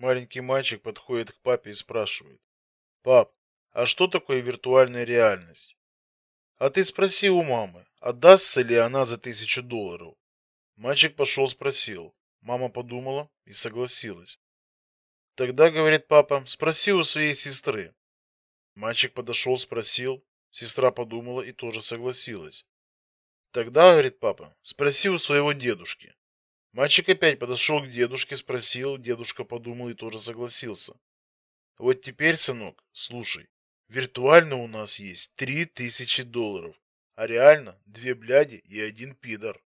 Маленький мальчик подходит к папе и спрашивает. Пап, а что такое виртуальная реальность? А ты спроси у мамы, отдастся ли она за тысячу долларов. Мальчик пошел спросил. Мама подумала и согласилась. Тогда, говорит папа, спроси у своей сестры. Мальчик подошел, спросил. Сестра подумала и тоже согласилась. Тогда, говорит папа, спроси у своего дедушки. Мальчик опять подошел к дедушке, спросил, дедушка подумал и тоже согласился. Вот теперь, сынок, слушай, виртуально у нас есть три тысячи долларов, а реально две бляди и один пидор.